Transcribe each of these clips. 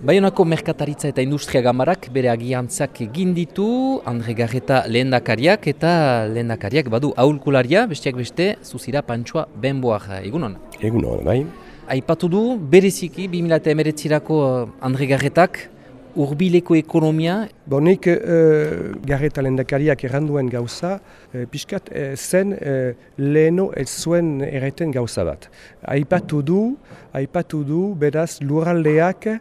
Baionako merkataritza eta industria gamarak bere agiantzak egin ditu, Andre Garreta lehendakariak eta lehendakariak badu aulkularia, besteak beste, zuzira pantsoa benboak egunon. Egunon, bai. Aipatu du, bereziki, 2008-erako Andre Garretak, urbileko ekonomia? Bonik uh, garreta lendakariak erranduen gauza, uh, pixkat uh, zen uh, leheno ez zuen erreten gauza bat. Aipatu du, aipatu du, beraz lurraldeak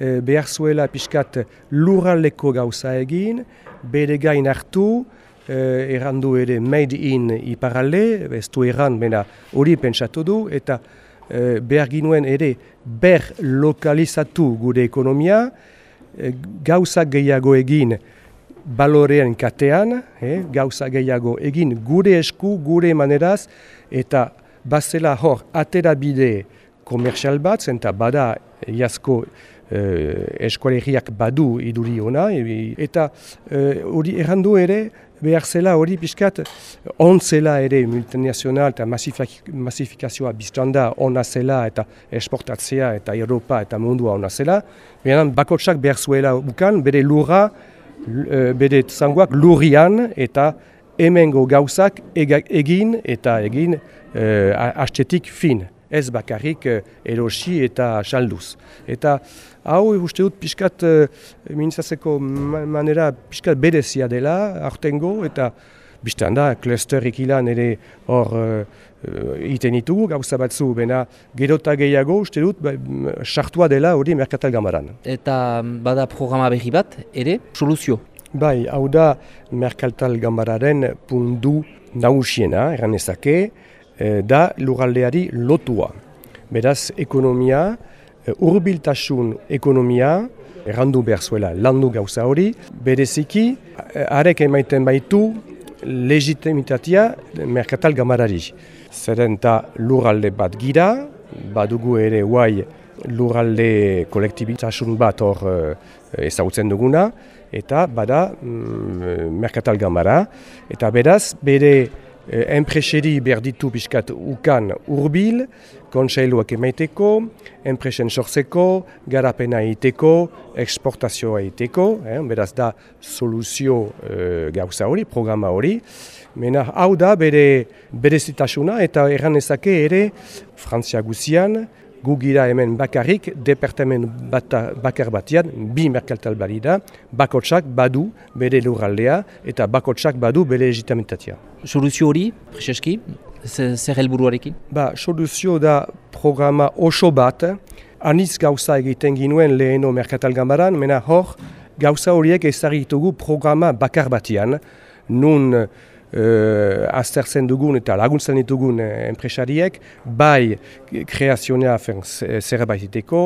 uh, behar zuela pixkat lurraldeko gauza egin, bere gain hartu, uh, errandu ere made in iparalde, ez du erran, bena hori pentsatu du, eta uh, behar ginuen ere ber lokalizatu gure ekonomia, Eh, gauza gehiago egin balorean katean, eh, gauza gehiago egin gure esku, gure maneraz, eta bazela hor atera bide komersial bat, zenta bada jasko eh, eskualeriak badu iduri ona, eta eh, hori eh, errandu ere, behar zela hori pixkat ontzela ere multinazional eta masifikazioa biztanda ona zela eta esportatzea eta Europa eta mundua ona zela. Behan bakotsak behar zuela bukan bere lurra, e, bere zangoak lurrian eta hemengo gauzak egin eta egin uh, fin ez bakarrik uh, erosi eta salduz. Eta hau uste dut pixkat uh, minizatzeko manera pixkat bedezia dela, artengo, eta biztan da, klusterik ilan ere hor uh, iten ditugu, gauza batzu, bena gerota gehiago uste dut, ba, sartua dela hori merkatal gamaran. Eta bada programa berri bat, ere, soluzio? Bai, hau da merkatal gamararen pundu nausiena, erran ezake, Eh, da lugaldeari lotua. Beraz, ekonomia, eh, urbiltasun ekonomia, errandu behar zuela landu gauza hori, bereziki, eh, arek emaiten baitu legitimitatea merkatal gamarari. Zeren eta lurralde bat gira, badugu ere guai lurralde kolektibitasun bat hor ezagutzen duguna, eta bada mm, merkatal gamara, eta beraz, bere eh, enpreseri behar ditu pixkat ukan urbil, kontseiluak emaiteko, enpresen sortzeko, garapena egiteko, eksportazioa egiteko, eh, beraz da soluzio eh, gauza hori, programa hori. Mena hau da bere berezitasuna eta erran ezake ere Frantzia guzian, gu gira hemen bakarrik, departamen bata, bakar batian, bi merkaltal bari da, bakotsak badu bere lurraldea eta bakotsak badu bere egitamentatia. Soluzio hori, Prezeski, zer helburuarekin? Ba, soluzio da programa oso bat, aniz gauza egiten ginuen leheno merkatal gambaran, mena hor, gauza horiek ezagitugu programa bakar batian, nun uh, aztertzen dugun eta laguntzen ditugun uh, enpresariek, bai kreazionea zerbait iteko,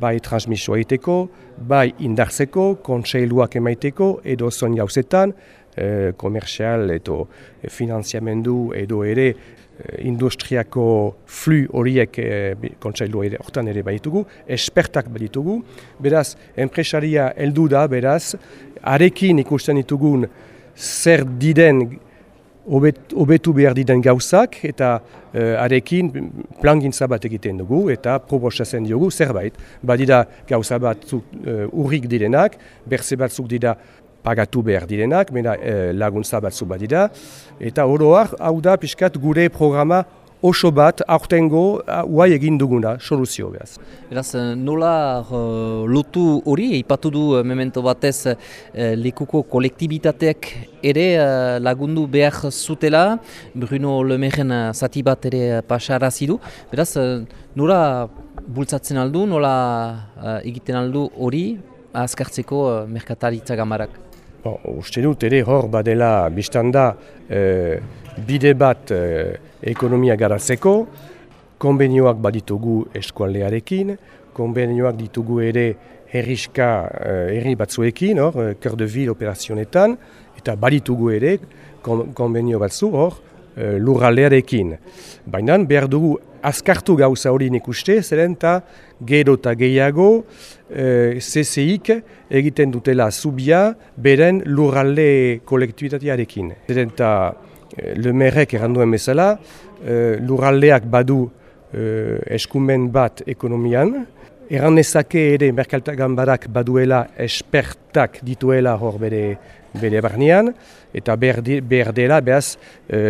bai transmisioa iteko, bai indartzeko, kontseiluak emaiteko, edo zon jauzetan, uh, komersial edo finanziamendu edo ere industriako flu horiek e, kontsailu ere, hortan ere baitugu, espertak baditugu, beraz, enpresaria heldu da, beraz, arekin ikusten ditugun zer diren hobetu behar diren gauzak eta uh, arekin plangintza bat egiten dugu eta proposatzen diogu zerbait. Badira gauza batzuk uh, urrik direnak, berze batzuk dira pagatu behar direnak, mena uh, laguntza batzuk badira. Eta oroak, hau da pixkat gure programa oso bat aurtengo uai egin duguna, soluzio behaz. Beraz, eh, nola uh, lotu hori, ipatu du uh, memento batez uh, lekuko kolektibitateak ere uh, lagundu behar zutela, Bruno Lemeren zati bat ere pasara zidu. Beraz, uh, nola bultzatzen aldu, nola egiten aldu hori azkartzeko merkataritza gamarak? Bon, uste dut ere hor badela biztanda e, bide bat e, ekonomia garatzeko, konbenioak baditugu eskualdearekin, konbenioak ditugu ere herriska e, herri batzuekin, hor, Cœur de Ville operazionetan, eta baditugu ere konbenio batzu hor, lurraldearekin. Baina behar dugu azkartu gauza hori ikuste, zeren eta gero eta gehiago e, egiten dutela zubia beren lurralde kolektibitatearekin. Zeren eta e, lemerrek erranduen bezala, e, lurraldeak badu e, eskumen bat ekonomian, Erran nezake ere Merkaltagan badak baduela espertak dituela hor bere, bere barnean, eta behar dela, behaz,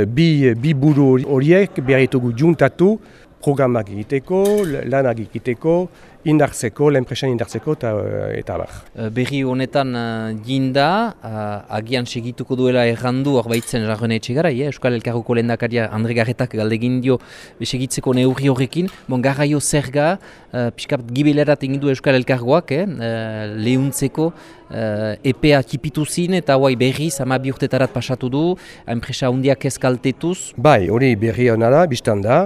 bi, bi buru horiek behar ditugu juntatu programak egiteko, lanak egiteko, indartzeko, lehenpresan indartzeko eta, eta bar. Eh, berri honetan jinda, agian segituko duela errandu hor baitzen jarrone etxegara, eh? Euskal Elkarroko lehendakaria Andre Garretak galdegin dio segitzeko neurri horrekin, bon, garraio zerga, uh, pixkat gibelerat egin Euskal Elkargoak, eh? uh, lehuntzeko, uh, EPA kipitu zin eta huai berri sama bi urtetarat pasatu du, enpresa hundiak ezkaltetuz. Bai, hori berri hona da, biztan da,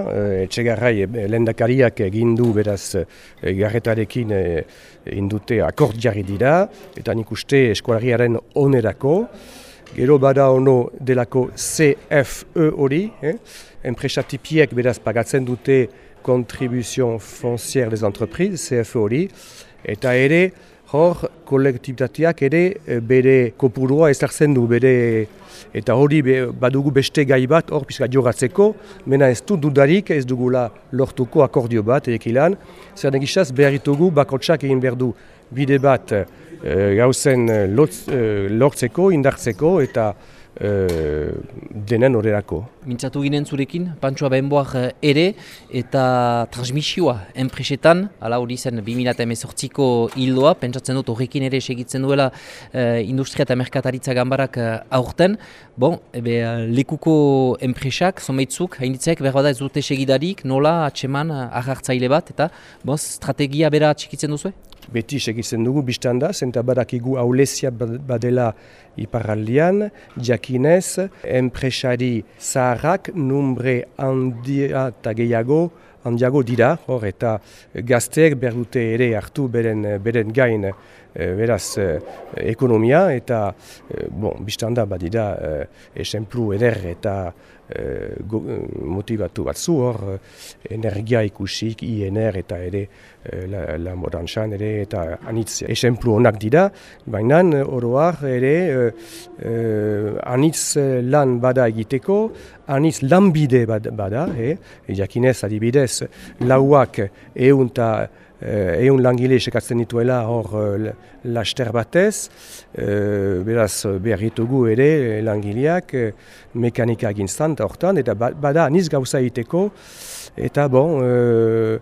etxegarrai lehendakariak egin du beraz garretarekin e, indute akord jarri dira, eta nik uste eskualariaren onerako, gero bada ono delako CFE hori, eh? enpresa tipiek beraz pagatzen dute Contribution Foncière des Entreprises, CFE hori, eta ere, hor, kolektibitateak ere eh, bere kopurua ezartzen du, bere eta hori badugu beste gai bat hor pizka jogatzeko, mena ez du dudarik ez dugula lortuko akordio bat ekilan, zer negizaz beharitugu bakotsak egin behar du bide bat e, gauzen eh, lortzeko, indartzeko eta e, denen horrelako. Mintzatu ginen zurekin, Pantsua Benboak eh, ere, eta transmisioa enpresetan, ala hori zen 2018ko hildoa, pentsatzen dut horrekin ere segitzen duela e, industria eta merkataritza gambarak aurten. Bon, ebe, lekuko enpresak, zomeitzuk, hainitzek, behar bada ez dute segidarik, nola, atseman, ahartzaile bat, eta bon, strategia bera txikitzen duzu? Beti segitzen dugu biztan da, zenta badakigu aulezia badela iparaldian, jakinez, enpresari zaharrak numbre handia eta gehiago, handiago dira, hor eta gazteek behar dute ere hartu beren, beren gain beraz e, ekonomia eta e, bon, biztan da badira e, esemplu eder eta e, motivatu batzu hor, energia ikusik, INR eta ere la, la modantzan ere eta anitz. Esemplu onak dira, baina oroar ere anitz lan bada egiteko, anitz lanbide bada, e, jakinez adibidez lauak egun eta Egun langile esekatzen dituela hor laster batez, beraz behar ditugu ere langileak mekanika gintzan hortan, eta bada niz gauza egiteko, eta bon,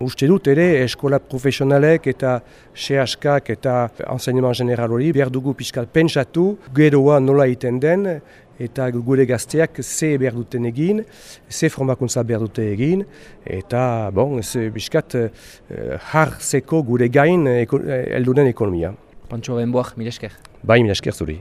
uste dut ere eskola profesionalek eta sehaskak eta enseignement general hori behar dugu pixkal pentsatu, geroa nola egiten den, eta gure gazteak ze behar duten egin, ze formakuntza behar dute egin, eta bon, ze biskat uh, har zeko gure gain uh, eldunen ekonomia. Pantxo Benboak, milesker. Bai, milesker zuri.